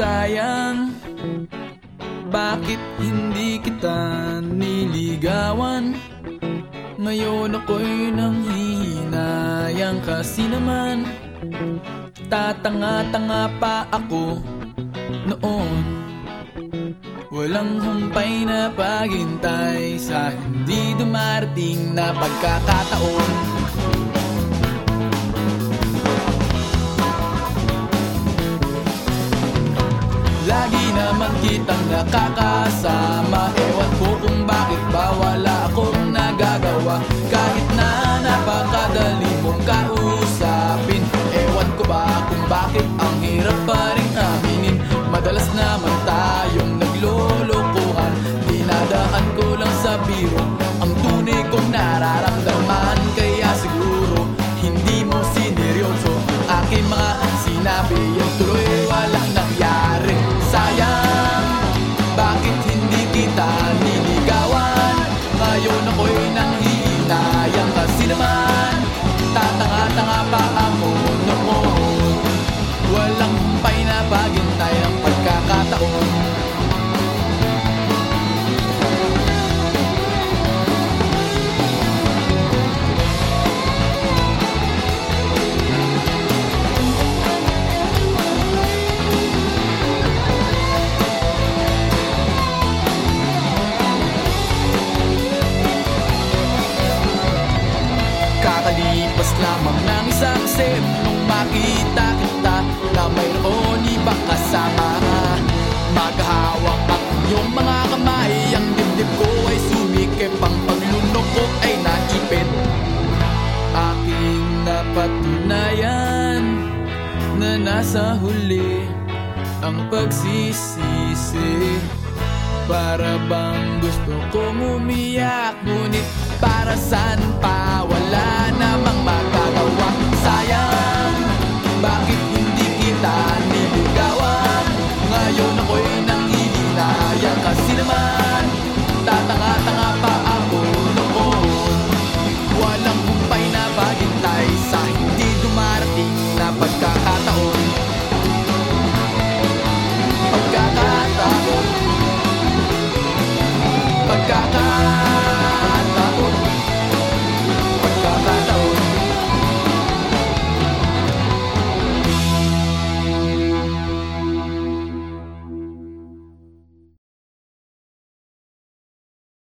sayang. Bakit hindi kita niligawan? Ngayon ako'y nanghihinayang kasi naman. Tatanga-tanga pa ako noon. Walang humpay na paghintay sa hindi dumarating na pagkakataon naman kitang nakakasama. Ewan ko kung bakit ba wala akong nagagawa. Kahit na napakadali mong kausapin. Ewan ko ba kung bakit ang hirap pa rin aminin. Madalas naman tayong naglolokohan Dinadaan ko lang sa biro Ang tunay kong nararamdaman. Kaya siguro hindi mo sineryoso Aking mga sinabi Yung tuloy naman Tatanga-tanga pa ako noon Walang humpay na paghintay ng pagkakataon lamang ng isang set Nung makita kita na mayroon ibang kasama. Maghawak ang iyong mga kamay. Ang dibdib ko ay sumikip. Ang paglunok ko ay naipit. Aking napatunayan Na nasa huli ang pagsisisi. Para bang gusto kong umiyak Ngunit para saan pa